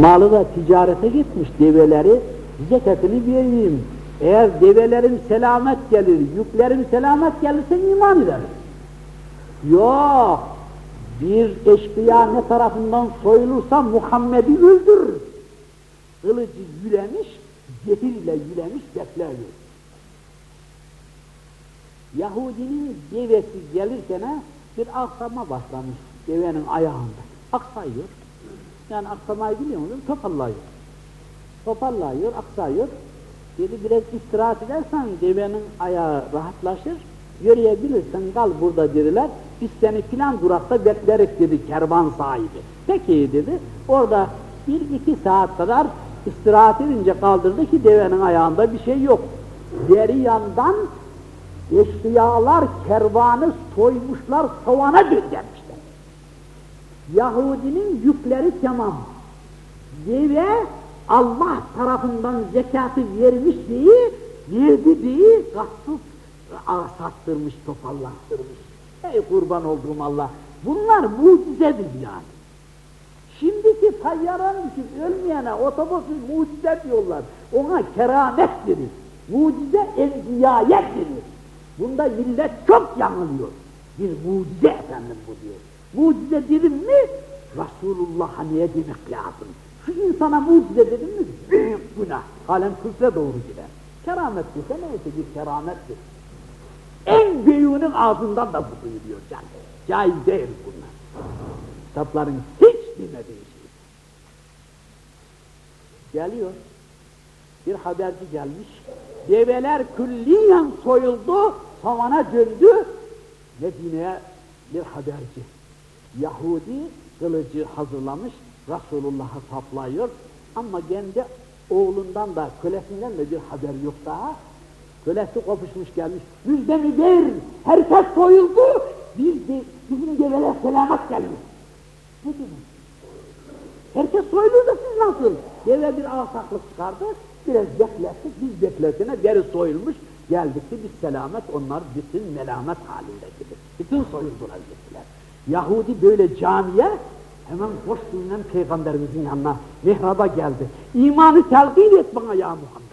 Malı da ticarete gitmiş develeri, zekatını vereyim. Eğer develerin selamet gelir, yüklerin selamet gelirse iman ederim. Yok, bir eşkıya ne tarafından soyulursa Muhammed'i öldürür. Kılıcı yülemiş, zehirle yülemiş bekliyor. Yahudinin devesi gelirken bir aksama başlamış devenin ayağında. Aksayıyor. Yani aksamayı biliyor musun? Toparlıyor. Toparlıyor, aksayıyor. Dedi biraz istirahat edersen devenin ayağı rahatlaşır. Yürüyebilirsen kal burada dediler. Biz seni filan durakta beklerik dedi kervan sahibi. Peki dedi. Orada bir iki saat kadar istirahat edince kaldırdı ki devenin ayağında bir şey yok. Deri yandan eşkıyalar kervanı soymuşlar, savana göndermişler. Yahudinin yükleri tamam. Deve Allah tarafından zekatı vermiş diye, verdi diye gassız sattırmış, topallattırmış. Ey kurban olduğum Allah! Bunlar mucizedir yani. Şimdiki tayyaran için ölmeyene otobüsü mucize diyorlar. Ona keramet denir. Mucize enbiyayet denir. Bunda millet çok yanılıyor. Bir mucize efendim bu diyor. Mucize dedim mi Resulullah'a niye demek lazım? Şu insana mucize dedim mi büyük günah. Halen küfre doğru gider. Keramet dese neyse bir keramettir. En büyüğünün ağzından da bu duyuluyor canım. Caiz değil bunlar. Kitapların hiç bilmediği şey. Geliyor. Bir haberci gelmiş. Develer külliyen soyuldu, savana döndü. Medine'ye bir haberci. Yahudi kılıcı hazırlamış, Resulullah'a saplıyor. Ama kendi oğlundan da, kölesinden de bir haber yok daha. Kölesi kopuşmuş gelmiş. Müjdemi ver, herkes soyuldu. Biz de, bizim develer selamet gelmiş. Ne demek? Herkes soyulur da siz nasıl? Deve bir asaklık çıkardı, biraz beklettik, biz bekletine deri soyulmuş, geldik ki biz selamet, onlar bütün melamet halinde gibi. Bütün soyuldular gittiler. Yahudi böyle camiye hemen hoş bulunan peygamberimizin yanına mihraba geldi. İmanı telkin et bana ya Muhammed.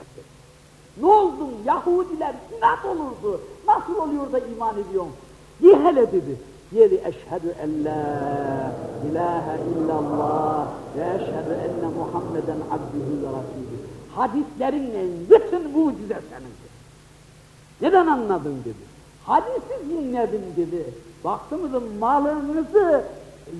Ne oldun Yahudiler inat olurdu. Nasıl oluyor da iman ediyorsun? Ye hele dedi. Yedi eşhedü en la ilahe illallah ve eşhedü enne Muhammeden abdühü ve rasulü. Hadislerinle bütün mucize senindir. Neden anladın dedi. Hadisi dinledim dedi. Baktınız malınızı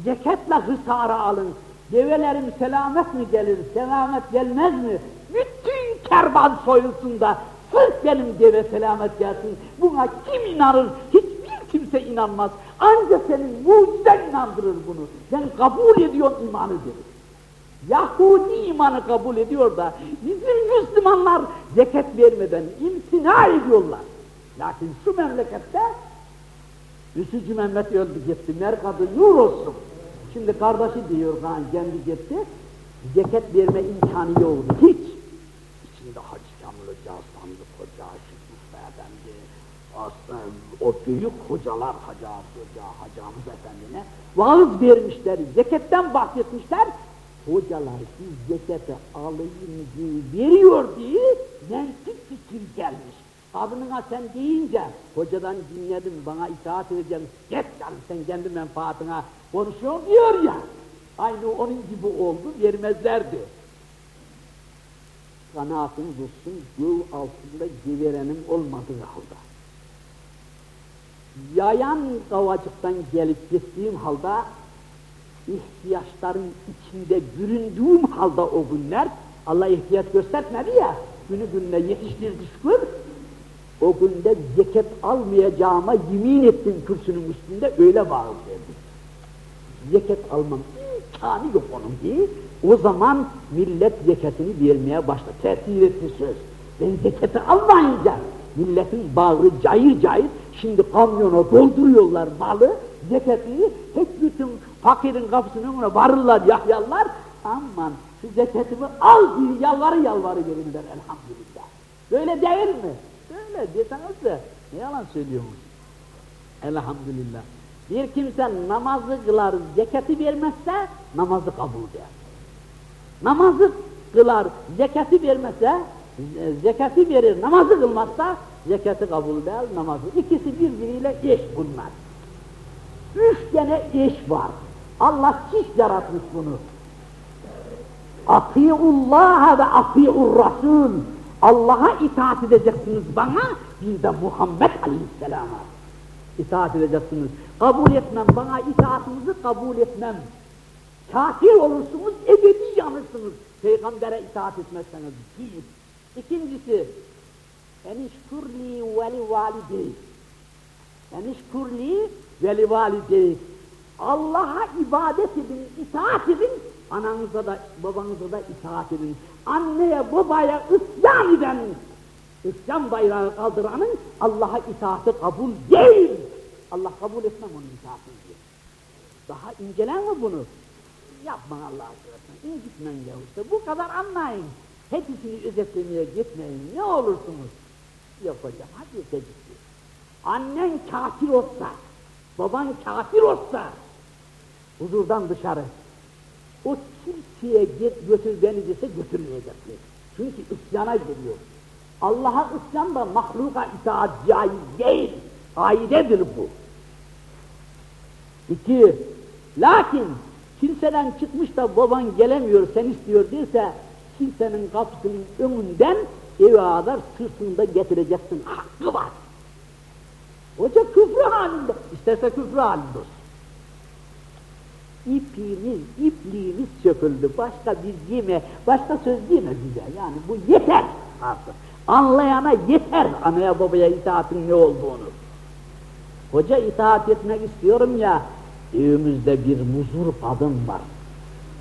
zeketle hısara alın. Develerim selamet mi gelir, selamet gelmez mi? Bütün kervan soyulsun da sırf benim deve selamet gelsin. Buna kim inanır? Hiçbir kimse inanmaz. Ancak senin mucizen inandırır bunu. Sen kabul ediyorsun imanı dedi. Yahudi imanı kabul ediyor da bizim Müslümanlar zekat vermeden imtina ediyorlar. Lakin şu memlekette Üçüncü Mehmet öldü gitti, merkadı nur olsun. Şimdi kardeşi diyor kan kendi gitti, zekat verme imkanı yoktu hiç. İçinde Hacı Kamil Hoca, Sandık Hoca, Şıkmış Efendi, o büyük hocalar Hacı Hoca, Hacı Efendi'ne vaaz vermişler, zeketten bahsetmişler. Hocalar biz zekatı alayım diye veriyor diye mentik fikir gelmiş. Kadınına sen deyince, hocadan dinledim, bana itaat edeceğim, geç canım sen kendi menfaatine konuşuyor diyor ya. Aynı onun gibi oldu, vermezlerdi. Kanaatın dursun, göğ altında geverenim olmadığı halde. Yayan kavacıktan gelip gittiğim halde, ihtiyaçların içinde büründüğüm halde o günler, Allah ihtiyaç göstermedi ya, günü gününe yetiştirdi şükür, o günde zekat almayacağıma yemin ettim kürsünün üstünde öyle vaaz verdim. Zekat almam imkanı yok onun diye. O zaman millet zekatını vermeye başladı. Tesir etti söz. Ben zekatı almayınca milletin bağrı cayır cayır şimdi kamyona dolduruyorlar malı, zekatını hep bütün fakirin kapısının önüne varırlar, yahyarlar. Aman şu zekatımı al diye yalvarı yalvarı verirler elhamdülillah. Böyle değil mi? Öyle deseniz de ne yalan söylüyorsunuz? Elhamdülillah. Bir kimse namazı kılar, zekati vermezse namazı kabul der. Namazı kılar, zekatı vermese, e, zekatı verir, namazı kılmazsa zekatı kabul değil, namazı. İkisi birbiriyle eş bunlar. Üç tane eş var. Allah hiç yaratmış bunu. Atiullah ve atiur Rasul. Allah'a itaat edeceksiniz bana, bir de Muhammed Aleyhisselam'a itaat edeceksiniz. Kabul etmem, bana itaatınızı kabul etmem. Kafir olursunuz, ebedi yanırsınız. Peygamber'e itaat etmezseniz. Bir. İkincisi, enişkurli veli valideyk. Enişkurli veli valideyk. Allah'a ibadet edin, itaat edin, ananıza da babanıza da itaat edin. Anneye babaya isyan eden, isyan bayrağı kaldıranın Allah'a itaati kabul değil. Allah kabul etmem onun itaatini diyor. Daha incelenme bunu. Yapma Allah aşkına, incitmen ya. Bu kadar anlayın. Hepsini özetlemeye gitmeyin. Ne olursunuz? Hocam, hadi ötecikti. Annen kafir olsa, baban kafir olsa, huzurdan dışarı, o kimseye götür beni dese götürmeyecektir. Çünkü isyana geliyor. Allah'a isyan da mahluka itaat caiz değil. Kaidedir bu. İki, lakin kimseden çıkmış da baban gelemiyor, sen istiyor değilse kimsenin kapısının önünden eve kadar sırtında getireceksin, hakkı var. Hoca küfrü halinde, isterse küfrü halinde olsun. İpimiz, ipliğimiz söküldü, başka bir yeme, başka söz deme bize, yani bu yeter artık. Anlayana yeter anaya babaya itaatin ne olduğunu. Hoca itaat etmek istiyorum ya, evimizde bir muzur kadın var.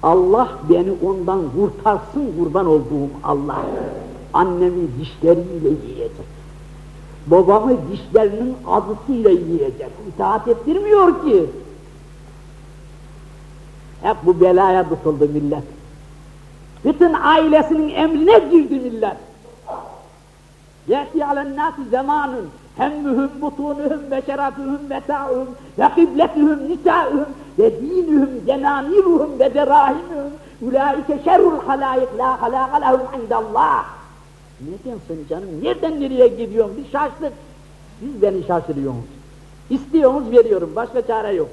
Allah beni ondan kurtarsın kurban olduğum Allah. Annemi dişleriyle yiyecek. Babamı dişlerinin azısıyla yiyecek. İtaat ettirmiyor ki. Hep bu belaya tutuldu millet. Bütün ailesinin emrine girdi millet. Yeti alen nâsi zamanun hemmühüm butunuhum ve şeratuhum ve ta'uhum ve kibletuhum nisa'uhum ve dinuhum cenamiruhum ve derahimuhum ulaike şerrul halayık la halâka lehum indallâh ne diyorsun canım? Nereden nereye gidiyorsun? Biz şaştık. Siz beni şaşırıyorsunuz. İstiyorsunuz veriyorum. Başka çare yok.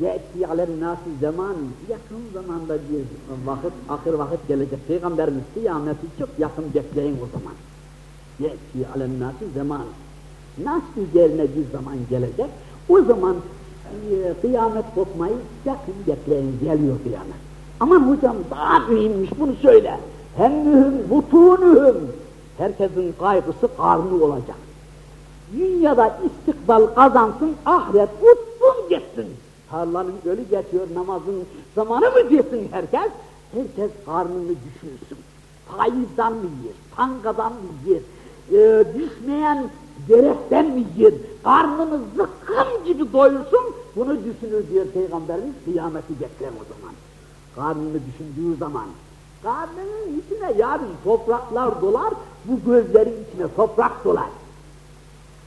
Ve etki alel nasi zaman, yakın zamanda bir vakit, ahir vakit gelecek. Peygamberimiz kıyameti çok yakın bekleyin o zaman. Ve etki alel nasi zaman. Nas üzerine bir zaman gelecek. O zaman e, kıyamet kopmayı yakın bekleyin geliyor kıyamet. Aman hocam daha mühimmiş bunu söyle. Hem mühim, vutunuhum. Herkesin kaygısı karnı olacak. Dünyada istikbal kazansın, ahiret utsuz gitsin. Tarlanın ölü geçiyor, namazın zamanı mı desin herkes? Herkes karnını düşünsün. Faizden mi yer, tangadan mı yer, e, düşmeyen gerekten mi yer, karnını zıkkım gibi doyursun, bunu düşünür diyor Peygamberimiz, kıyameti bekler o zaman. Karnını düşündüğü zaman. Karnının içine yarın topraklar dolar, bu gözlerin içine toprak dolar.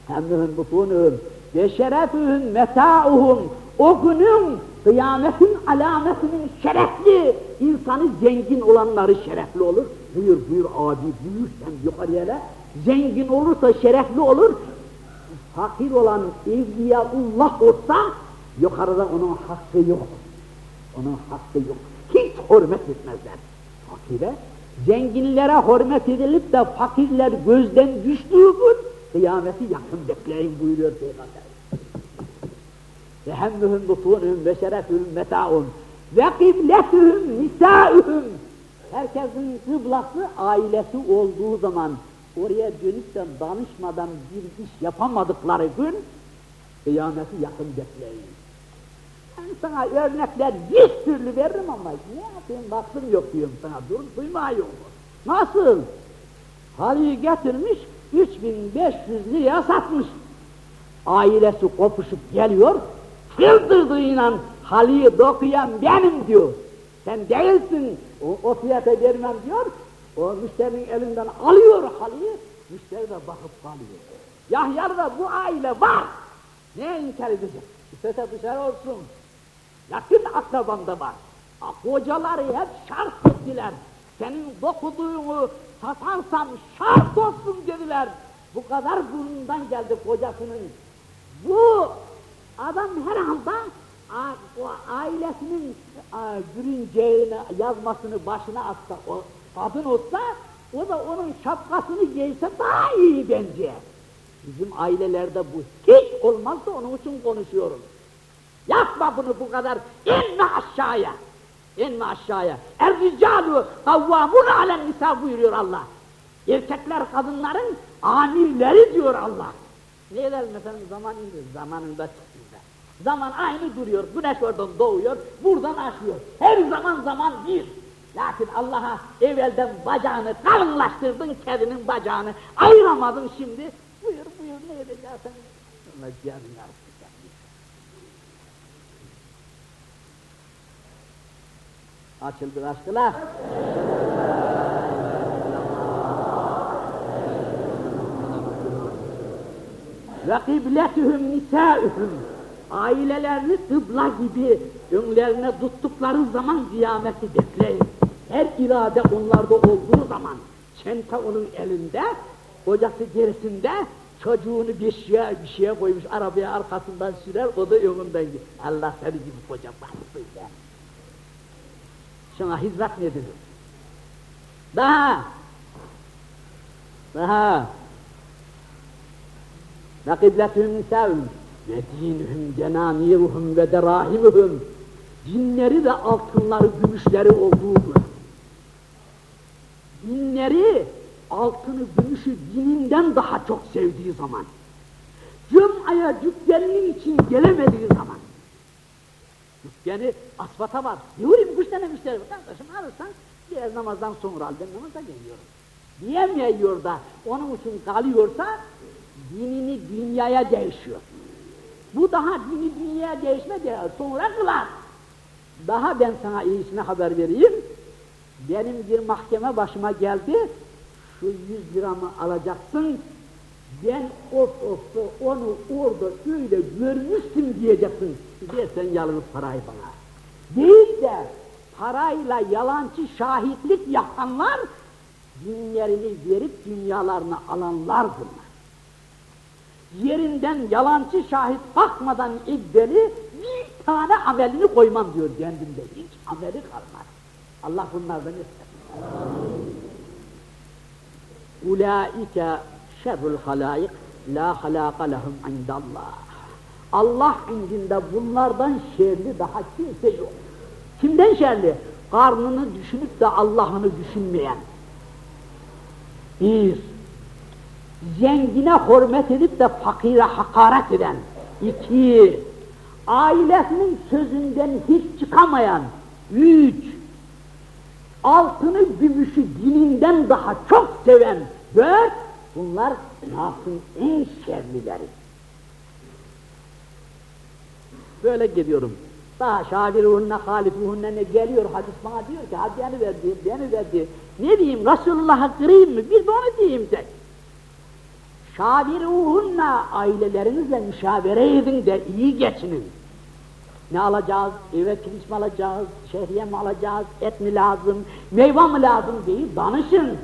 Hemdühün butunun ve şerefühün meta'uhum o günün kıyametin alametinin şerefli insanı zengin olanları şerefli olur. Buyur buyur abi buyur sen yukarıya Zengin olursa şerefli olur. Fakir olan evliyaullah olsa yukarıda onun hakkı yok. Onun hakkı yok. Hiç hürmet etmezler fakire. Zenginlere hürmet edilip de fakirler gözden düştüğü gün kıyameti yakın bekleyin buyuruyor Peygamber ve hemmuhum butunhum ve şerefuhum meta'un ve kibletuhum nisa'uhum herkesin kıblası ailesi olduğu zaman oraya dönüp de danışmadan bir iş yapamadıkları gün kıyameti yakın bekleyin. Ben sana örnekler bir türlü veririm ama ne yapayım baktım yok diyorum sana dur duymuyor Nasıl? Halıyı getirmiş 3500 liraya satmış. Ailesi kopuşup geliyor, çıldırdığıyla halıyı dokuyan benim diyor. Sen değilsin, o, o fiyata vermem diyor. O müşterinin elinden alıyor halıyı, müşteri de bakıp kalıyor. Yahya'da bu aile var. Ne inkar edecek? İstese dışarı olsun. Yakın akrabamda var. Hocaları hep şart ettiler. Senin dokuduğunu satarsam şart olsun dediler. Bu kadar burnundan geldi kocasının. Bu adam herhalde o ailesinin a, bürünceğini yazmasını başına atsa, o kadın olsa o da onun şapkasını giyse daha iyi bence. Bizim ailelerde bu hiç olmazsa onun için konuşuyorum. Yapma bunu bu kadar. İnme aşağıya. İnme aşağıya. Er-ricalu kavvamun alen nisa buyuruyor Allah. Erkekler kadınların amirleri diyor Allah. Ne edelim efendim zamanında çıktığında. Zaman aynı duruyor. Güneş oradan doğuyor, buradan aşıyor. Her zaman zaman bir. Lakin Allah'a evvelden bacağını kalınlaştırdın, kedinin bacağını ayıramadın şimdi. Buyur buyur ne edeceksin? Allah canını alsın. Açıldı aşkına. Ve kıbletühüm nisâühüm. Ailelerini kıbla gibi önlerine tuttukları zaman kıyameti bekleyin. Her irade onlarda olduğu zaman, çenta onun elinde, kocası gerisinde, çocuğunu bir şeye, bir şeye koymuş, arabaya arkasından sürer, o da önünden gider. Allah seni gibi koca baksın ya. Şuna hizmet ne denir? Daha, daha, ve kıbletühüm nisâhüm ve dinühüm cenâmiruhum ve derâhimuhum dinleri de altınları, gümüşleri olduğudur. Dinleri, altını, gümüşü dininden daha çok sevdiği zaman, cumaya dükkanının için gelemediği zaman, dükkanı asfata var, diyorum üç tane müşteri kardeşim alırsan biraz namazdan sonra al, ben namaza geliyorum. Diyemiyor da, onun için kalıyorsa, dinini dünyaya değişiyor. Bu daha dini dünyaya değişme değil, sonra kılar. Daha ben sana iyisine haber vereyim. Benim bir mahkeme başıma geldi, şu yüz liramı alacaksın, ben of of onu orada öyle görmüştüm diyeceksin. Dersen yalnız parayı bana. Değil de parayla yalancı şahitlik yapanlar, dinlerini verip dünyalarını alanlar bunlar yerinden yalancı şahit bakmadan iddeli bir tane amelini koymam diyor kendimde. Hiç ameli kalmaz. Allah bunlardan ister. Ulaike şerrul halayik la halaka lehum indallah. Allah indinde bunlardan şerli daha kimse yok. Kimden şerli? Karnını düşünüp de Allah'ını düşünmeyen. Bir, zengine hürmet edip de fakire hakaret eden. İki, ailesinin sözünden hiç çıkamayan. Üç, altını gümüşü dininden daha çok seven. Dört, bunlar nasıl en şerlileri. Böyle gidiyorum. Daha şabiruhunne halifuhunne ne geliyor hadis bana diyor ki hadi beni ver diyor, beni ver diyor. Ne diyeyim Resulullah'a kırayım mı? Bir de onu diyeyim tek. Şabiruhunna ailelerinizle müşavere edin de iyi geçinin. Ne alacağız? Eve pirinç mi alacağız? Şehriye mi alacağız? Et mi lazım? Meyve mi lazım diye danışın.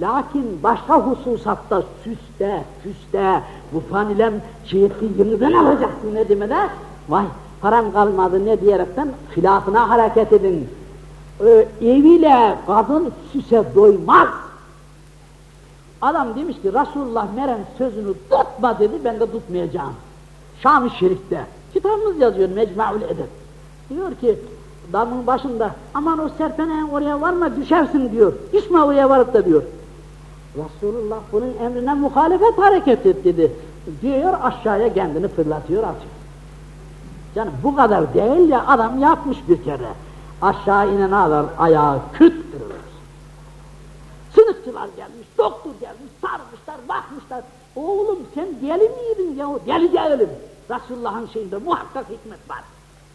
Lakin başka hususatta süste, füste, bu fanilem şehitli yeniden alacaksın ne demede? Vay param kalmadı ne diyerekten filafına hareket edin. Ee, eviyle kadın süse doymaz. Adam demiş ki Resulullah Meryem sözünü tutma dedi ben de tutmayacağım. Şam-ı Şerif'te kitabımız yazıyor Mecmu'l Edeb. Diyor ki damın başında aman o serpeneğin oraya varma düşersin diyor. İsme oraya varıp da diyor. Resulullah bunun emrine muhalefet hareket et dedi. Diyor aşağıya kendini fırlatıyor atıyor. Canım bu kadar değil ya adam yapmış bir kere. Aşağı inen adam ayağı küt kırılır. Sınıfçılar gelmiş, doktor gelmiş, sarmışlar, bakmışlar. Oğlum sen deli miydin yahu? Deli değilim. Resulullah'ın şeyinde muhakkak hikmet var.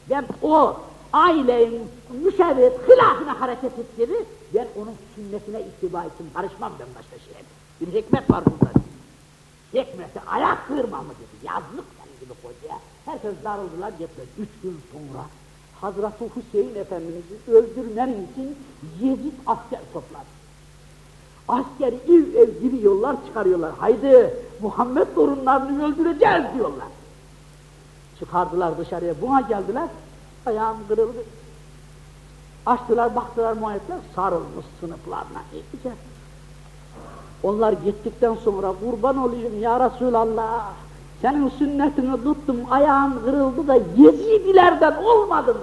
Ben o ailenin müşerret hilafına hareket ettirir, ben onun sünnetine ittiba ettim, karışmam ben başka şeye. Bir hikmet var burada. Hikmeti ayak kırma mı dedi, yazlık senin gibi kocaya. Herkes darıldılar, gittiler. Üç gün sonra Hazreti Hüseyin Efendimiz'i öldürmenin için Yezid asker toplar. Askeri ev ev gibi yollar çıkarıyorlar. Haydi Muhammed torunlarını öldüreceğiz diyorlar. Çıkardılar dışarıya, buna geldiler. Ayağım kırıldı. Açtılar, baktılar muayetler, sarılmış sınıflarına. İyice. Onlar gittikten sonra kurban olayım ya Resulallah. Senin sünnetini tuttum, ayağım kırıldı da Yezidilerden olmadım.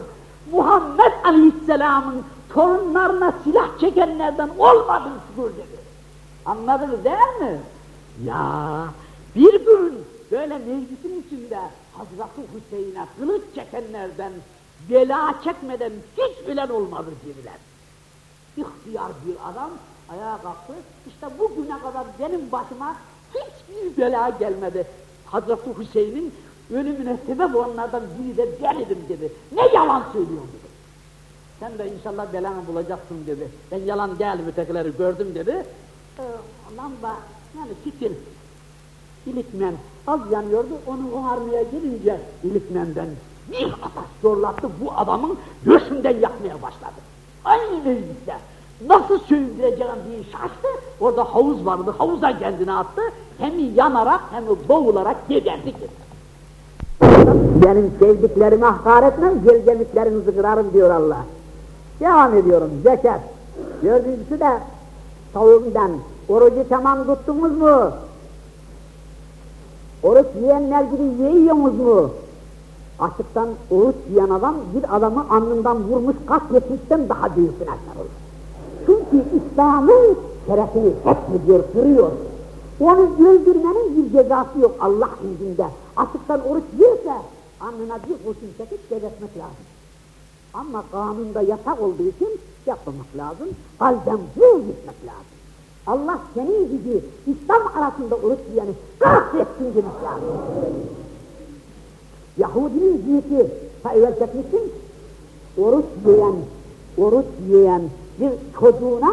Muhammed Aleyhisselam'ın torunlarına silah çekenlerden olmadım şükür dedi. Anladınız değil mi? Ya bir gün böyle meclisin içinde Hazreti Hüseyin'e kılıç çekenlerden bela çekmeden hiç bilen olmadı dediler. İhtiyar bir adam ayağa kalktı. İşte bugüne kadar benim başıma hiçbir bela gelmedi. Hazreti Hüseyin'in ölümüne sebep olanlardan biri de benim dedi. Ne yalan söylüyor dedi. Sen de inşallah belanı bulacaksın dedi. Ben yalan değil mütekileri gördüm dedi. Ee, lamba yani fitil ilikmen az yanıyordu. Onu oharmaya gelince ilikmenden bir ateş zorlattı bu adamın göğsünden yakmaya başladı. Aynı mecliste. Nasıl söndüreceğim diye şaştı. Orada havuz vardı. Havuza kendini attı. Hem yanarak hem boğularak geberdi gitti. Benim sevdiklerime hakaret etmem, gelgemiklerinizi kırarım diyor Allah. Devam ediyorum, zekat. Dördüncüsü de tavuğundan. Orucu tamam tuttunuz mu? Oruç yiyenler gibi yiyorsunuz mu? Açıktan oruç yiyen adam bir adamı alnından vurmuş katletmişten daha büyük günahkar olur. Çünkü İslam'ın şerefini hepsediyor, kırıyor. Onu öldürmenin bir cezası yok Allah indinde. Açıktan oruç yerse alnına bir kurşun çekip gebertmek lazım. Ama kanunda yasak olduğu için yapmamak lazım. Kalben vur gitmek lazım. Allah senin gibi İslam arasında oruç yiyeni kahretsin demek lazım. Yahudinin cinsi, ta evvel çekmişsin, oruç yiyen, oruç yiyen bir çocuğuna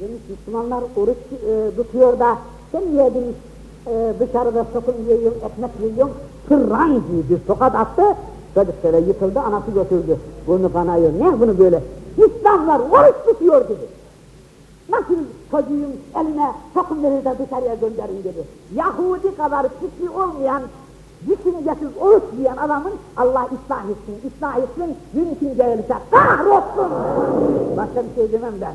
demiş Müslümanlar oruç e, tutuyor da sen niye demiş e, dışarıda sokun yiyorsun, ekmek yiyorsun, fırran gibi bir tokat attı, çocuk şöyle yıkıldı, anası götürdü, burnu kanıyor, ne bunu böyle? İslamlar oruç tutuyor dedi. Nasıl çocuğun eline sokun verir de dışarıya gönderin dedi. Yahudi kadar pisli olmayan, düşüncesiz oruç yiyen adamın Allah ıslah etsin, ıslah etsin, mümkün gelirse kahrolsun. Başka bir şey demem ben.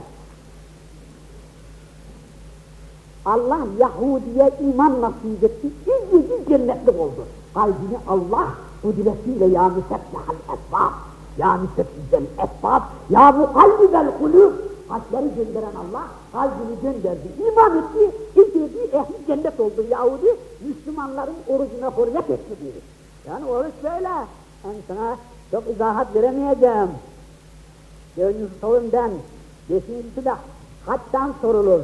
Allah Yahudi'ye iman nasip etti, iyice cennetlik oldu. Kalbini Allah bu dilesiyle ya müsebbihal esbab, ya müsebbihal esbab, ya mukallibel kulub, kalpleri gönderen Allah kalbini gönderdi, iman etti, indirdi, ehli cennet oldu Yahudi, Müslümanların orucuna hürmet etti diyor. Yani oruç böyle, ben sana çok izahat veremeyeceğim. Dördüncüsü sorun beşincisi de haçtan sorulur.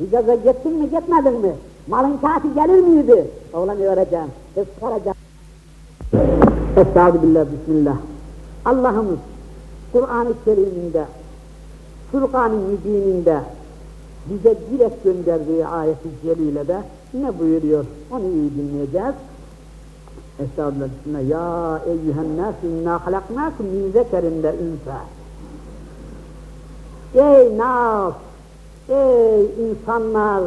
Hicaz'a gittin mi gitmedin mi? Malın kafi gelir miydi? Oğlan öğreteceğim, kız çıkaracağım. Estağfirullah, Bismillah. Allah'ımız Kur'an-ı Kerim'inde, Furkan-ı Mübin'inde bize direkt gönderdiği ayeti celilede ne buyuruyor? Onu iyi dinleyeceğiz. Estağfirullah, Bismillah. Ya eyyühen nâs innâ halaknâkum min zekerin ve ünsâ. Ey nas! Ey insanlar!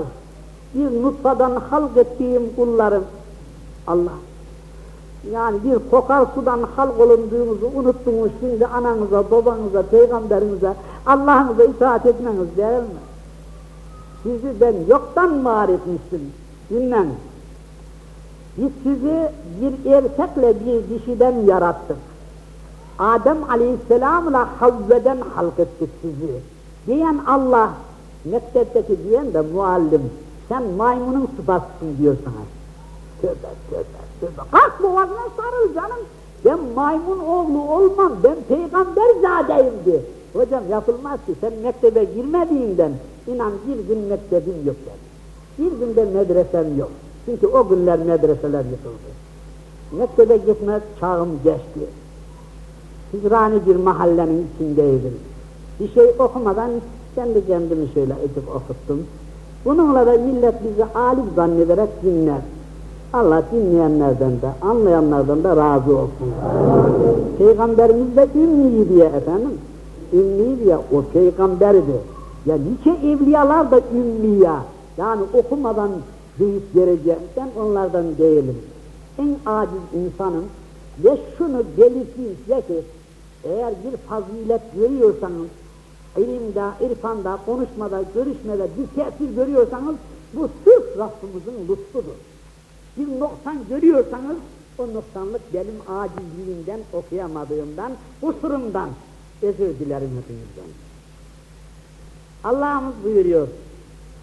Bir nutfadan halk ettiğim kullarım. Allah! Yani bir kokar sudan halk olunduğunuzu unuttunuz şimdi ananıza, babanıza, peygamberinize, Allah'ınıza itaat etmeniz değil mi? Sizi ben yoktan var etmiştim. Dinlen. Biz sizi bir erkekle bir dişiden yarattık. Adem aleyhisselamla Havve'den halk ettik sizi. Diyen Allah, mektepteki diyen de muallim, sen maymunun sıfatsın diyor sana. Tövbe tövbe tövbe. Kalk boğazına sarıl canım. Ben maymun oğlu olmam, ben peygamber zadeyim de. Hocam yapılmaz ki, sen mektebe girmediğinden, inan bir gün mektebim yok dedi. Bir günde medresem yok. Çünkü o günler medreseler yıkıldı. Mektebe gitmek çağım geçti. Hicrani bir mahallenin içindeydim. Bir şey okumadan kendi kendimi şöyle edip okuttum. Bununla da millet bizi alim zannederek dinler. Allah dinleyenlerden de, anlayanlardan da razı olsun. Peygamberimiz de ümmi diye efendim. Ümmi diye o peygamberdi. Ya nice evliyalar da ümmi ya. Yani okumadan büyük geleceğimden onlardan değilim. En aciz insanım ve şunu belirteyim size ki eğer bir fazilet görüyorsanız ilimde, irfanda, konuşmada, görüşmede bir tesir görüyorsanız bu sırf Rabbimizin lütfudur. Bir noksan görüyorsanız o noksanlık benim acizliğimden, okuyamadığımdan, kusurumdan, özür dilerim hepinizden. Allah'ımız buyuruyor,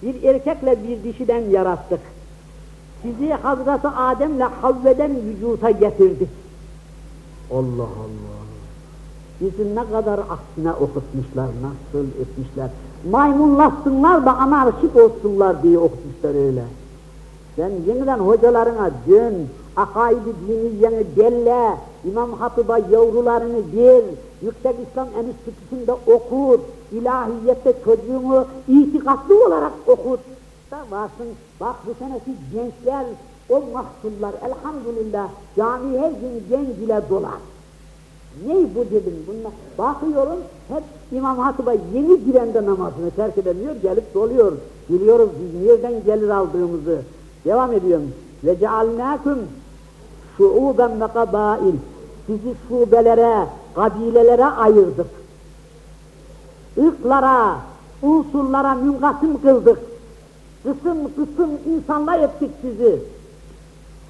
bir erkekle bir dişiden yarattık. Sizi Hazreti Adem'le Havve'den vücuta getirdik. Allah Allah! Bizi ne kadar aksine okutmuşlar, nasıl etmişler. Maymunlaşsınlar da anarşik olsunlar diye okutmuşlar öyle. Sen yeniden hocalarına dön, akaidi dini yeni delle, İmam Hatip'a yavrularını ver, Yüksek İslam Enstitüsü'nde okur, ilahiyette çocuğunu itikatlı olarak okut. Da varsın, bak bu seneki gençler, o mahsullar elhamdülillah cami her gün genç ile dolar. Ne bu dedim bunlar? Bakıyorum hep İmam Hatip'e yeni girende namazını terk edemiyor, gelip doluyor. Biliyoruz biz nereden gelir aldığımızı. Devam ediyorum. Ve cealnâküm şuuben ve kabail. Sizi şubelere, kabilelere ayırdık. Irklara, unsurlara münkasım kıldık. Kısım kısım insanlar ettik sizi.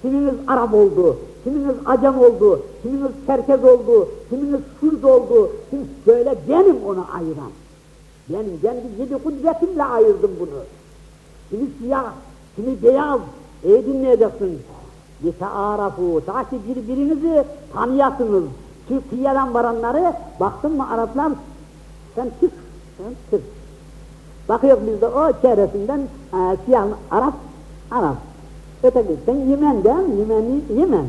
Kiminiz Arap oldu, kiminiz Acem oldu, kiminiz Çerkez oldu, kiminiz Kürt oldu, kim böyle benim onu ayıran. Ben kendi yedi kudretimle ayırdım bunu. Kimi siyah, kimi beyaz, iyi dinleyeceksin. Yetearafu, ta ki birbirinizi tanıyasınız. Türkiye'den varanları, baktın mı Araplar, sen Türk, sen Türk. Bakıyor biz de o çevresinden e, siyah Arap, Arap. Öteki sen Yemen'den, Yemen'i, Yemen.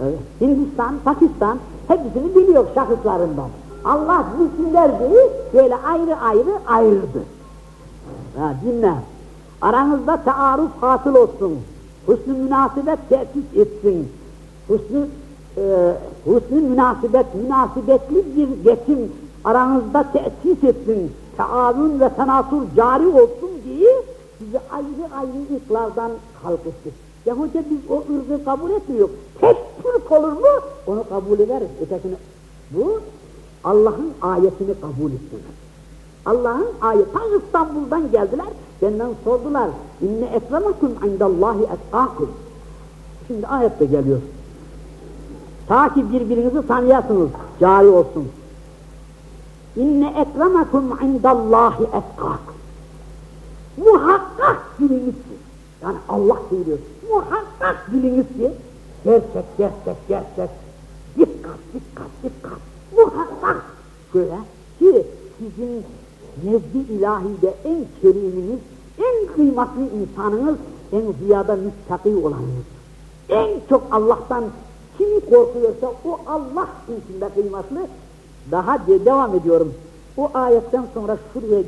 Ee, Hindistan, Pakistan, hepsini biliyor şahıslarından. Allah bilsinler diye böyle ayrı ayrı ayırdı. Ha, dinle. Aranızda taarruf hasıl olsun. Husnü münasebet tesis etsin. Husnü, e, husnü münasebet, münasebetli bir geçim aranızda tesis etsin. Taavun ve tenasur cari olsun diye sizi ayrı ayrı ırklardan kalkıştık. Ya hoca biz o ırkı kabul etmiyor. Tek Türk olur mu? Onu kabul ederiz. Ötekini. Bu Allah'ın ayetini kabul ettiler. Allah'ın ayeti. Tam İstanbul'dan geldiler. Benden sordular. İnne ekremakum indallahi etkakum. Şimdi ayette geliyor. Ta ki birbirinizi tanıyasınız. Cari olsun. İnne ekremakum indallahi etkakum. Muhakkak biliniz ki, yani Allah söylüyor, muhakkak biliniz ki, gerçek, gerçek, gerçek, dikkat, dikkat, dikkat, muhakkak şöyle ki sizin nezdi ilahide en keriminiz, en kıymetli insanınız, en ziyada müttaki olanınız. En çok Allah'tan kimi korkuyorsa o Allah içinde kıymetli. Daha de devam ediyorum. O ayetten sonra şuraya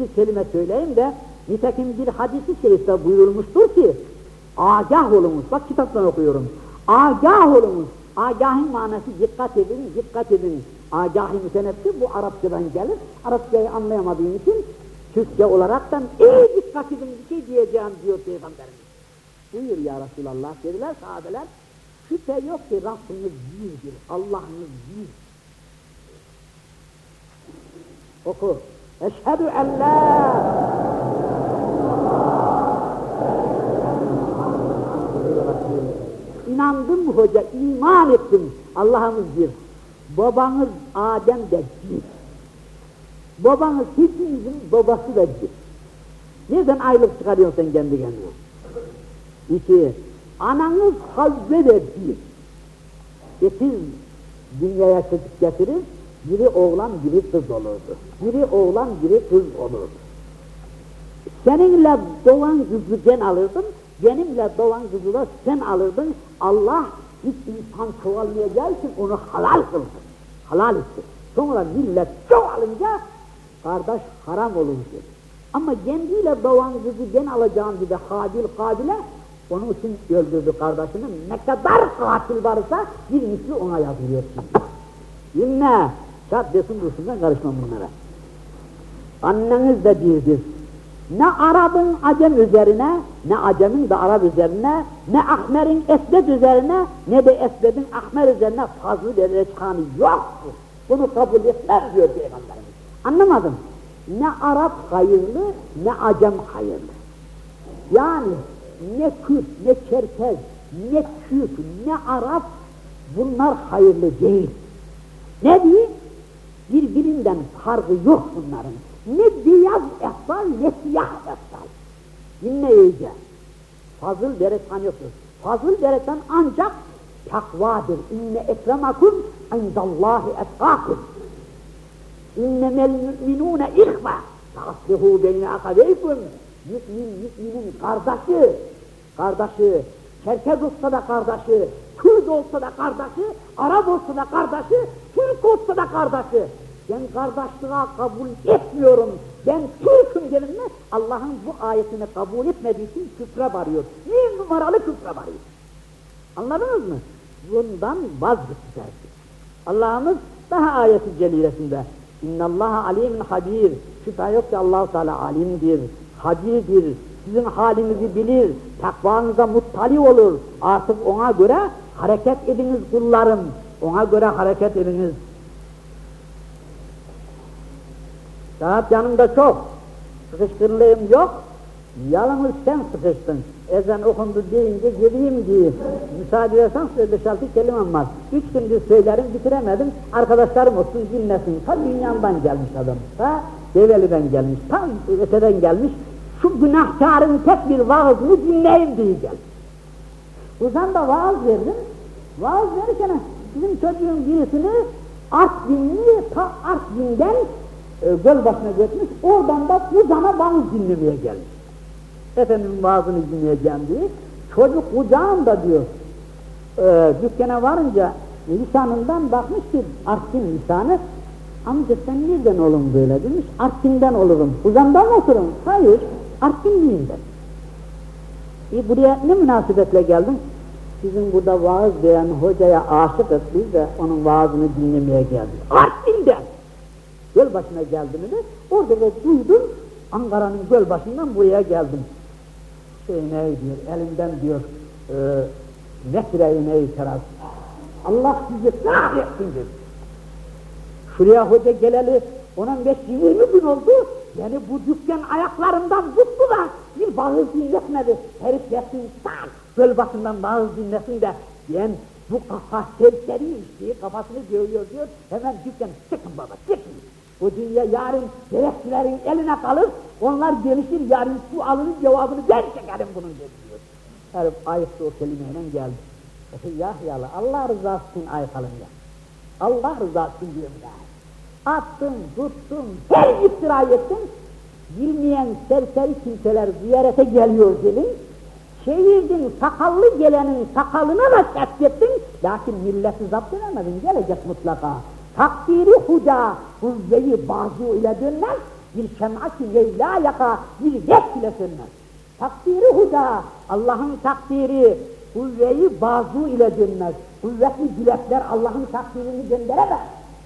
bir kelime söyleyeyim de Nitekim bir hadisi şerifte buyurulmuştur ki, agah olunuz, bak kitaptan okuyorum, agah olunuz, agahın manası dikkat edin, dikkat edin. Agah-ı müteneffi bu Arapçadan gelir, Arapçayı anlayamadığım için Türkçe olaraktan iyi dikkat edin bir şey diyeceğim diyor Peygamberimiz. Buyur ya Resulallah dediler sahabeler, şüphe yok ki Rabbimiz birdir, Allah'ımız bir. Oku. Eşhedü en la İnandım hoca, iman ettim. Allah'ımız bir. Babanız Adem de bir. Babanız hepimizin babası da bir. Neden aylık çıkarıyorsun sen kendi kendine? İki, ananız Havve de bir. E siz dünyaya çocuk getirir, biri oğlan, biri kız olurdu. Biri oğlan, biri kız olurdu. Seninle doğan kızı ben alırdım, benimle doğan kızı da sen alırdın. Allah hiç insan çoğalmayacağı için onu halal kıldı. Halal etti. Sonra millet çoğalınca kardeş haram dedi. Ama kendiyle doğan kızı ben alacağım dedi Habil Kabil'e, Onun için öldürdü kardeşini. Ne kadar katil varsa bir misli ona yazılıyor şimdi. Dinle. Şart desin dursundan karışmam bunlara. Anneniz de birdir. Ne Arap'ın Acem üzerine, ne Acem'in de Arap üzerine, ne Ahmer'in Esved üzerine, ne de Esved'in Ahmer üzerine fazlı bir reçhanı yoktur. Bunu kabul etmez diyor Peygamberimiz. Anlamadım. Ne Arap hayırlı, ne Acem hayırlı. Yani ne Kürt, ne Çerkez, ne Türk, ne Arap bunlar hayırlı değil. Ne diyeyim? Birbirinden farkı yok bunların. Ne beyaz efsal ne siyah efsal. Dinle iyice. Fazıl deretan yoktur. Fazıl deretan ancak takvadır. İnne ekremakum indallahi etkakum. İnnemel müminune ihva. Taslihu beyne akabeykum. Mümin, müminin kardeşi. Kardeşi. Çerkez olsa da kardeşi. Kürt olsa da kardeşi. Arap olsa da kardeşi. Türk olsa da kardeşi. Ben kardeşliğe kabul etmiyorum. Ben Türk'üm dedim mi? Allah'ın bu ayetini kabul etmediği için küfre varıyor. Bir numaralı küfre varıyor. Anladınız mı? Bundan vazgeçeceğiz. Allah'ımız daha ayeti celilesinde İnna Allah alimin habir. Şüphe yok ki allah Teala alimdir, habirdir. Sizin halinizi bilir, takvanıza muttali olur. Artık ona göre hareket ediniz kullarım. Ona göre hareket ediniz. Saat yanımda çok. Sıkıştırılığım yok. Yalnız sen sıkıştın. Ezan okundu deyince geleyim diye. Müsaade edersen size beş altı kelimem var. Üç gündür söylerim bitiremedim. Arkadaşlarım olsun dinlesin. Ta dünyandan gelmiş adam. Ta Develi'den gelmiş. Ta öteden gelmiş. Şu günahkarın tek bir vaazını dinleyeyim diye gelmiş. Uzan da vaaz verdim. Vaaz verirken bizim çocuğun birisini Artvinli ta Artvin'den göl başına götürmüş, oradan da Uzan'a vaaz dinlemeye gelmiş. Efendim vaazını dinleyeceğim diye. Çocuk kucağında diyor, e, dükkana varınca lisanından bakmış ki Artvin lisanı, amca sen nereden olun böyle demiş, Artvin'den olurum. Uzan'dan mı oturum? Hayır, Artvinliyim ben. E buraya ne münasebetle geldin? Sizin burada vaaz veren hocaya aşıkız biz de onun vaazını dinlemeye geldik. Artvin'den! Göl başına geldim de orada da duydum Ankara'nın göl başından buraya geldim. Şey ne diyor, elimden diyor e, metre ineği teraz. Allah sizi kahretsin dedi. Şuraya hoca geleli 15-20 gün oldu. Yani bu dükkan ayaklarından tuttu da bir vaaz dinletmedi. Herif gelsin tak göl başından vaaz dinlesin de ben bu kafa serseri işte kafasını görüyor diyor. Hemen dükkan çıkın baba çıkın. Bu dünya yarın gerekçilerin eline kalır, onlar gelişir, yarın su alır, cevabını ben çekerim bunun diyor. Herif ayıktı o kelimeyle geldi. Yahyalı, Allah rızası için ayıkalım ya. Allah rızası için diyorum ya. Attın, tuttun, her iftira ettin, bilmeyen serseri kimseler ziyarete geliyor gelin, şehirdin sakallı gelenin sakalına da şak lakin milleti zapt edemedin, gelecek mutlaka. Takdiri huda kuvve-i bazu ile dönmez, bir şem'at-i leyla yaka bir yek ile sönmez. Takdiri huda, Allah'ın takdiri kuvve-i bazu ile dönmez. Kuvvetli dilekler Allah'ın takdirini gönderemez.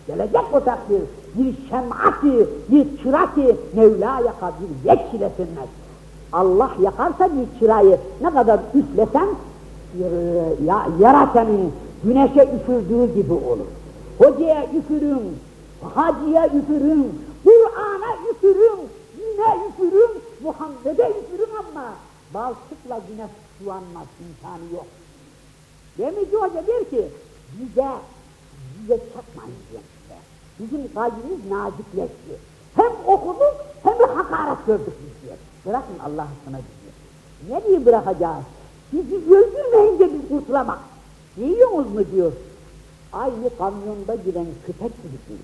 Gelecek o takdir, bir şem'ati, bir çıraki Mevla yaka bir yek ile sönmez. Allah yakarsa bir çırayı ne kadar üflesen, ya, yaratanın güneşe üfürdüğü gibi olur. Hocaya üfürüm, hacıya üfürüm, Kur'an'a üfürüm, ne üfürüm, Muhammed'e üfürüm ama balçıkla güneş sulanmaz imkanı yok. Demirci Hoca der ki, bize, bize çakmayın gençler. Bizim kalbimiz nazikleşti. Hem okuduk hem de hakaret gördük biz diyor. Bırakın Allah aşkına diyor. Ne diye bırakacağız? Bizi öldürmeyince biz kurtulamak. Yiyorsunuz mu diyor. Aynı kamyonda giden köpek gibisin.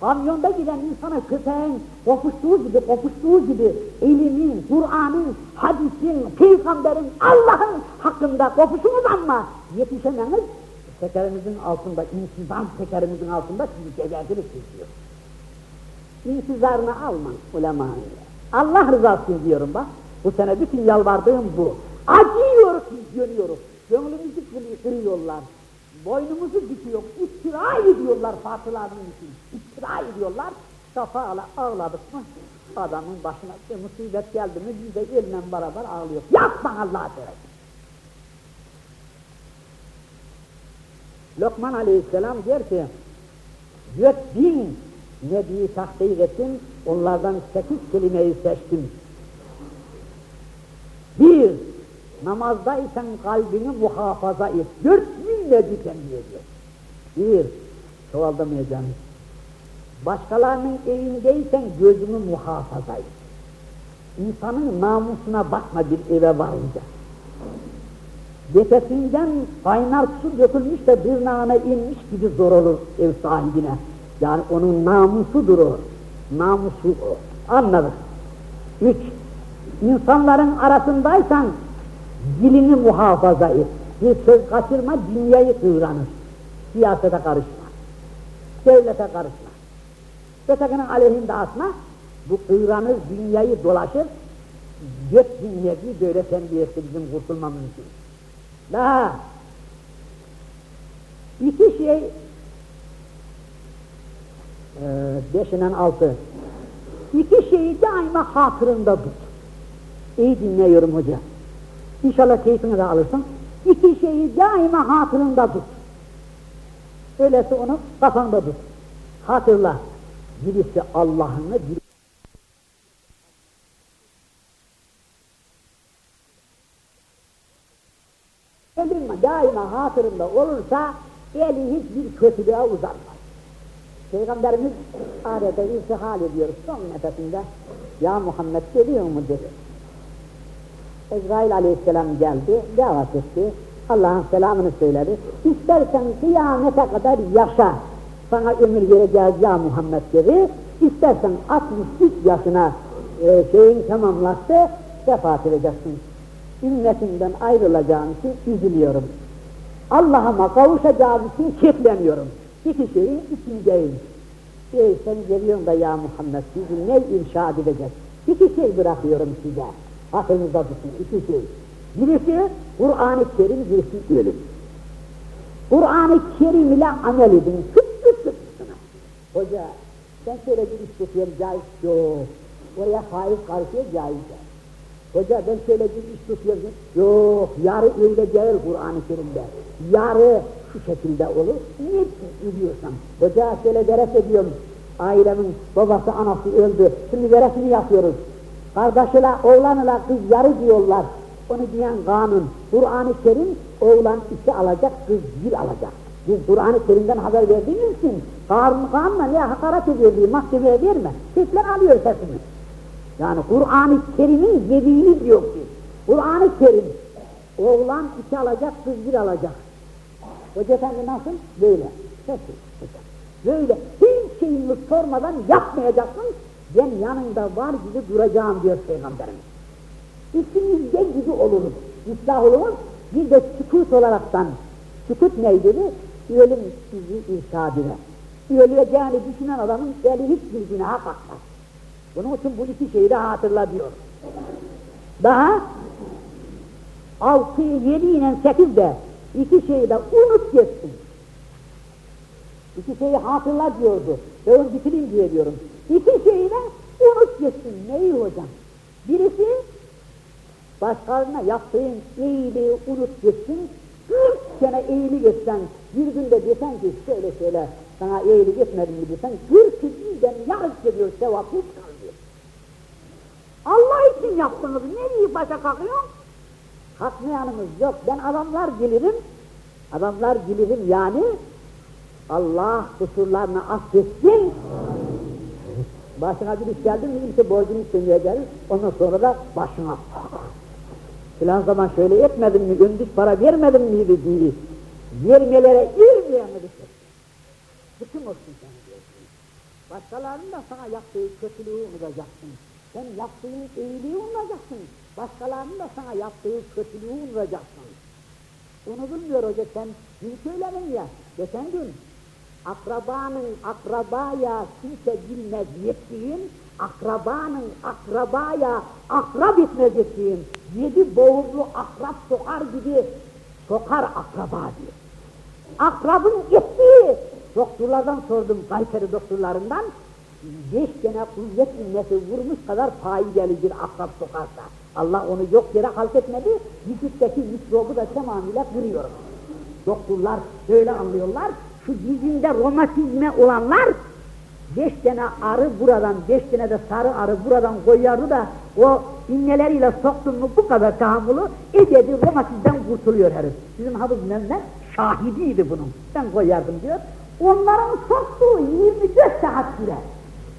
Kamyonda giden insana köpeğin kopuştuğu gibi, kopuştuğu gibi elimin, Kur'an'ın, hadisin, peygamberin, Allah'ın hakkında kopuşunuz ama yetişemeniz tekerimizin altında, insizam tekerimizin altında sizi gebertiriz diyor. İnsizarını alma ulema. Allah rızası diyorum bak. Bu sene bütün yalvardığım bu. Acıyor ki dönüyoruz. Gönlümüzü kırıyorlar. Boynumuzu dikiyor. İftira ediyorlar fatıların için. İftira ediyorlar. Safa ağladık mı? Adamın başına bir musibet geldi mi biz de elle beraber ağlıyor. Yapma Allah'a seversen. Lokman aleyhisselam der ki, dört bin nebi tahkik ettim, onlardan sekiz kelimeyi seçtim. Bir, namazdaysan kalbini muhafaza et. Dört tembih ediyor. Bir, çoğaldamayacağım. Başkalarının evindeysen gözünü muhafaza et. İnsanın namusuna bakma bir eve varınca. Gefesinden kaynar su dökülmüş de bir nane inmiş gibi zor olur ev sahibine. Yani onun namusudur o. Namusu o. Anladık. Üç, insanların arasındaysan dilini muhafaza et. Bir söz kaçırma, dünyayı kıvranır. Siyasete karışma. Devlete karışma. Ötekinin aleyhinde asma, bu kıvranır, dünyayı dolaşır. Gök dünyayı böyle tembih etti bizim kurtulmamız için. Daha iki şey e, beşinden altı iki şeyi daima hatırında tut. İyi dinliyorum hoca. İnşallah keyfini de alırsın. İki şeyi daima hatırında tut. Öyleyse onu kafanda tut. Hatırla. Birisi Allah'ını, birisi Elin daima hatırında olursa eli hiçbir kötülüğe uzanmaz. Peygamberimiz adeta istihal ediyor son nefesinde ya Muhammed geliyor mu dedi. Ezrail aleyhisselam geldi, davet etti. Allah'ın selamını söyledi. İstersen kıyamete kadar yaşa. Sana ömür vereceğiz ya Muhammed dedi. İstersen 63 yaşına e, şeyin tamamlaştı, vefat edeceksin. Ümmetinden ayrılacağım için üzülüyorum. Allah'ıma kavuşacağım için çekleniyorum. İki şeyin içindeyim. Ey sen geliyorsun da ya Muhammed sizi ne irşad edecek? İki şey bırakıyorum size. Aklınızda tutun iki şey. Birisi Kur'an-ı Kerim, birisi ölüm. Kur'an-ı Kerim ile amel edin. Küt küt küt Hoca sen şöyle bir iş tutuyorum caiz yok. Oraya faiz karşıya caiz yok. Hoca ben şöyle bir iş tutuyorum. Yok yarı öyle değil Kur'an-ı Kerim'de. Yarı şu şekilde olur. Niye biliyorsan? Hoca şöyle ders ediyorum. Ailemin babası anası öldü. Şimdi veresini yapıyoruz. Kardeşiyle oğlanla kız yarı diyorlar. Onu diyen kanun. Kur'an-ı Kerim oğlan iki alacak, kız bir alacak. Biz Kur'an-ı Kerim'den haber verdiğimiz için kanun kanunla ne hakaret ediyor mahkemeye verme. Sizler alıyor sesini. Yani Kur'an-ı Kerim'in yediğini diyor ki. Kur'an-ı Kerim oğlan iki alacak, kız bir alacak. Hoca efendi nasıl? Böyle. Böyle hiç şeyini sormadan yapmayacaksın. Ben yanında var gibi duracağım diyor Peygamberimiz. İkimiz de gibi oluruz. İslah oluruz. Bir de sükut olaraktan. Sükut neydi? Ölüm sizi irşad eder. Öleceğini düşünen adamın eli hiçbir günaha kalkmaz. Bunun için bu iki şeyi de hatırla diyor. Daha altı, yedi ile sekiz de iki şeyi de unut geçsin. İki şeyi hatırla diyordu. Ben bitireyim diye diyorum. İki şeyi de unut geçsin. Neyi hocam? Birisi başkalarına yaptığın iyiliği unut geçsin. Kırk sene iyilik etsen, bir günde desen ki şöyle şöyle sana iyilik etmedim mi desen, kırk birden yarıs geliyor sevap hiç kalmıyor. Allah için yaptınız, nereyi başa kalkıyor? Kalkmayanımız yok. Ben adamlar gelirim, adamlar gelirim yani Allah kusurlarını affetsin. Başına bir iş geldi mi kimse borcunu istemeye gelir. Ondan sonra da başına. Filan zaman şöyle etmedin mi, gündüz para vermedin miydi diye. Vermelere irmeyemedi. Bütün olsun sen diyorsun. Başkalarının da sana yaptığı kötülüğü unutacaksın. Sen yaptığın iyiliği unutacaksın. Başkalarının da sana yaptığı kötülüğü unutacaksın. Onu bilmiyor hoca sen dün söyledin ya, geçen gün akrabanın akrabaya kimse bilmez yettiğin, akrabanın akrabaya akrab etmez ettiğin, yedi boğuzlu akrap sokar gibi sokar akraba diyor. Akrabın ettiği doktorlardan sordum, Kayseri doktorlarından, beş tane kuvvet innesi vurmuş kadar payı gelir akrap sokarsa. Allah onu yok yere halk etmedi, vücuttaki mikrobu da tamamıyla kırıyor. Doktorlar böyle anlıyorlar, şu dizinde romatizme olanlar, beş tane arı buradan, beş tane de sarı arı buradan koyardı da, o inneleriyle soktun mu bu kadar tahammülü, ededi romatizden kurtuluyor herif. Bizim Hafız Mehmet şahidiydi bunun, ben koyardım diyor. Onların soktuğu 24 saat sürer.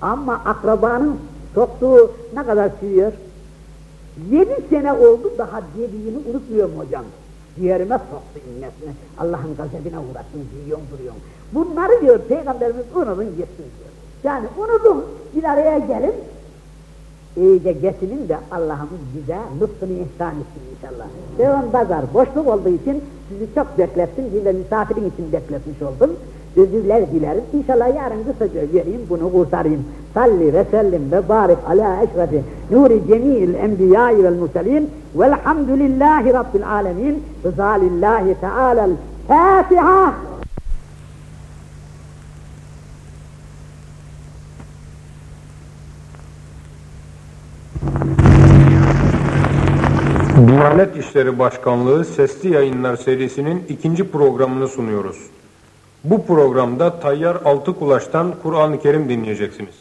Ama akrabanın soktuğu ne kadar sürüyor? Yedi sene oldu daha dediğini unutmuyorum hocam. Ciğerime soktu innesine. Allah'ın gazebine uğraştın diyorsun duruyorsun. Bunları diyor Peygamberimiz unutun gitsin diyor. Yani unutun bir araya gelin. İyice getinin de Allah'ımız bize lütfunu ihsan etsin inşallah. Devam pazar boşluk olduğu için sizi çok beklettim. Bir misafirin için bekletmiş oldum. Özürler dilerim. İnşallah yarın kısaca vereyim bunu kurtarayım. Salli ve sellim ve barik ala eşrefi nuri cemil enbiyai vel murselin velhamdülillahi rabbil alemin rızalillahi teala'l Fatiha. Diyanet İşleri Başkanlığı Sesli Yayınlar serisinin ikinci programını sunuyoruz. Bu programda Tayyar Altıkulaş'tan Kur'an-ı Kerim dinleyeceksiniz.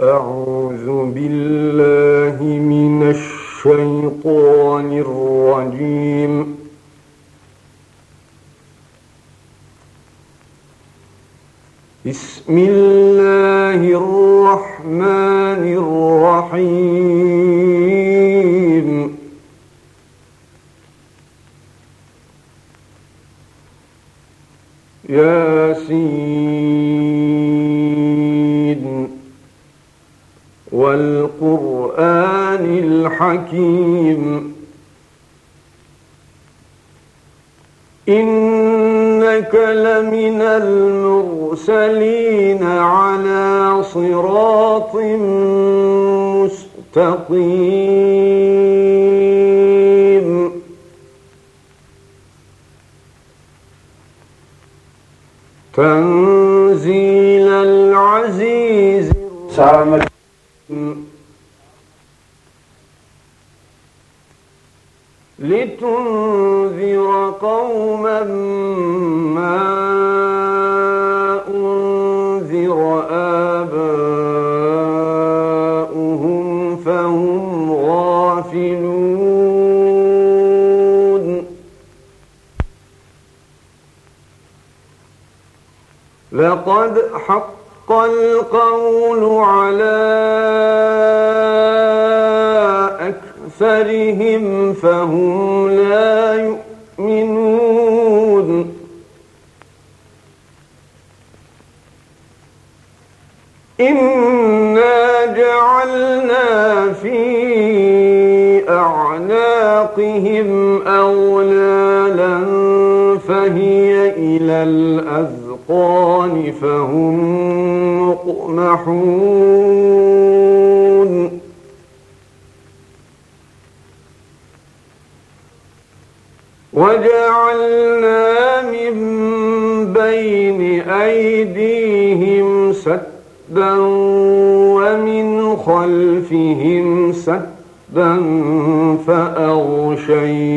Euzu billahi mineşşeytanirracim. Bismillahirrahmanirrahim. ياسين. والقرآن الحكيم. إنك لمن المرسلين على صراط مستقيم. تنزيل العزيز لتنذر قوما ما أنذر لقد حق القول على أكثرهم فهم لا يؤمنون. إنا جعلنا في أعناقهم أغلالا فهي إلى الأذقان فهم مقمحون. وجعلنا من بين أيديهم سدا ومن خلفهم سدا فأغشيناهم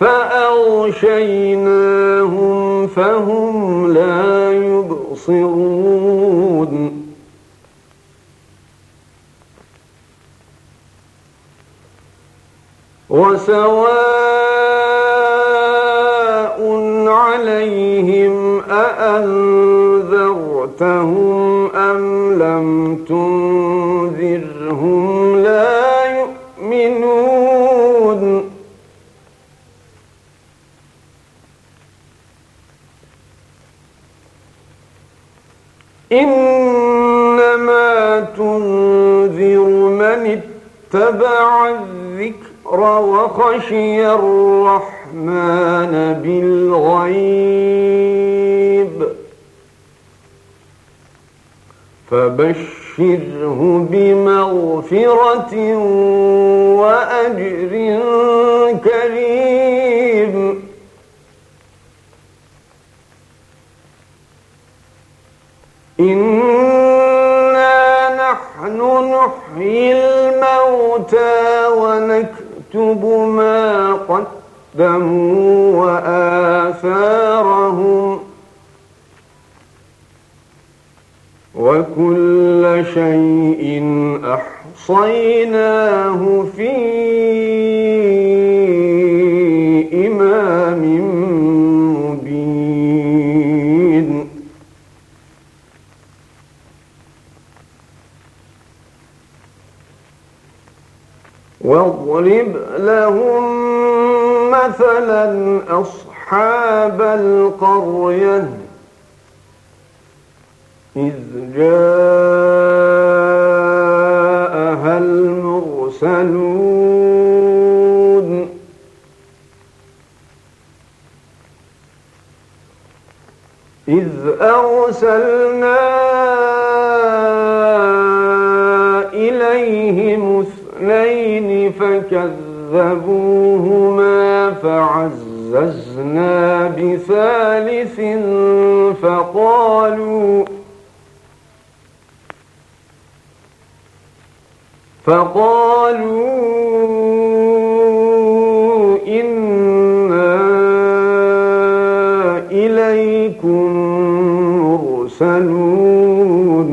فأغشيناهم فهم لا يبصرون. وسواء وخشي الرحمن بالغيب فبشره بمغفرة وأجر كريم إنا نحن نحيي قدموا وآثارهم وكل شيء أحصيناه فقالوا إنا إليكم مرسلون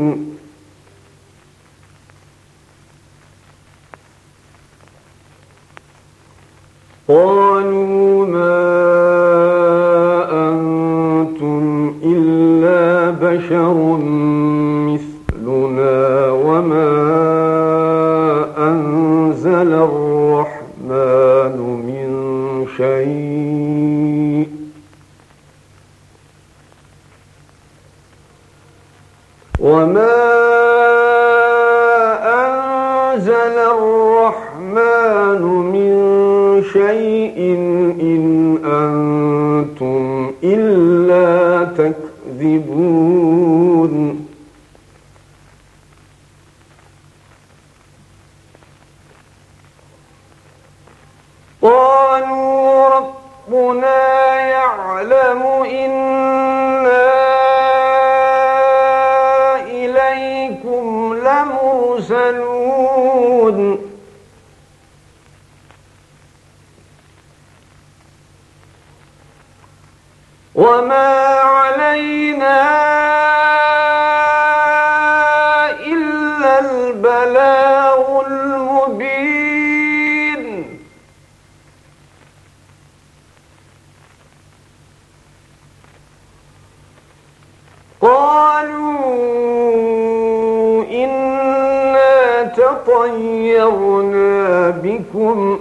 قالوا قالوا إنا تطيرنا بكم.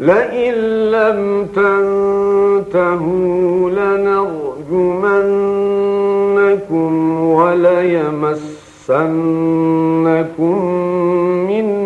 لئن لم تنتهوا لنرجمنكم وليمسنكم منا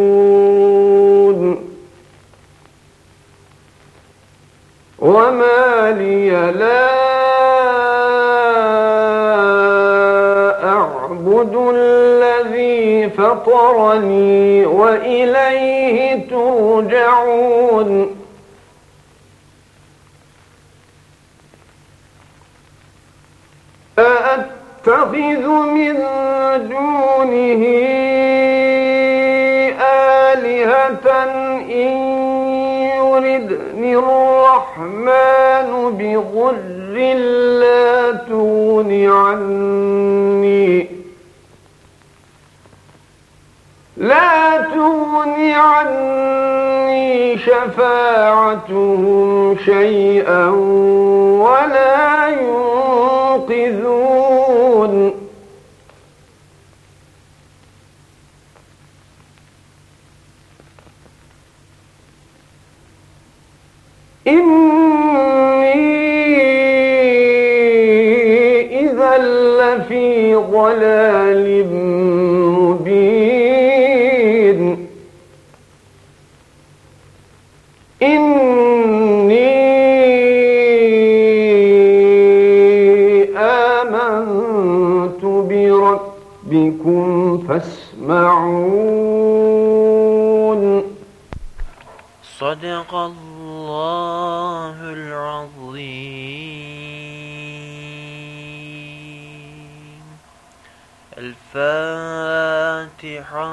فاسمعون صدق الله العظيم الفاتحه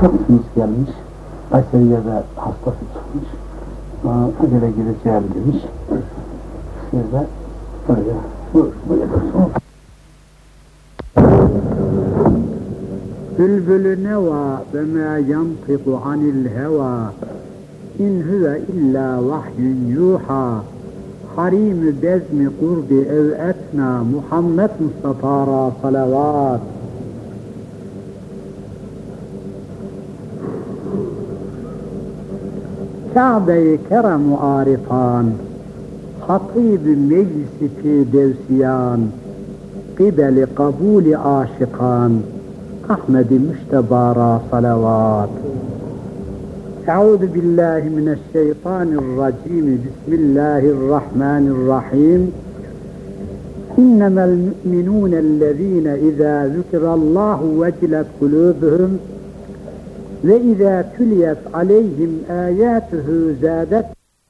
Tabii ilişkilenmiş, Kayseri Yer'de hasta tutulmuş. Sonra acele gideceğim demiş. Siz de öyle buyursunuz. بلبل نوى بما ينطق عن الهوى إن هو إلا وحي يوحى حريم بزم قرب أو أثنى محمد مصطفى صلوات كعبه کرم و عارفان خطیب مجلس فردوسیان قبل قبول عاشقان أحمد مشتبى را صلوات. أعوذ بالله من الشيطان الرجيم بسم الله الرحمن الرحيم إنما المؤمنون الذين إذا ذكر الله وجلت قلوبهم ve izâ tüliyet aleyhim âyâtuhu zâdet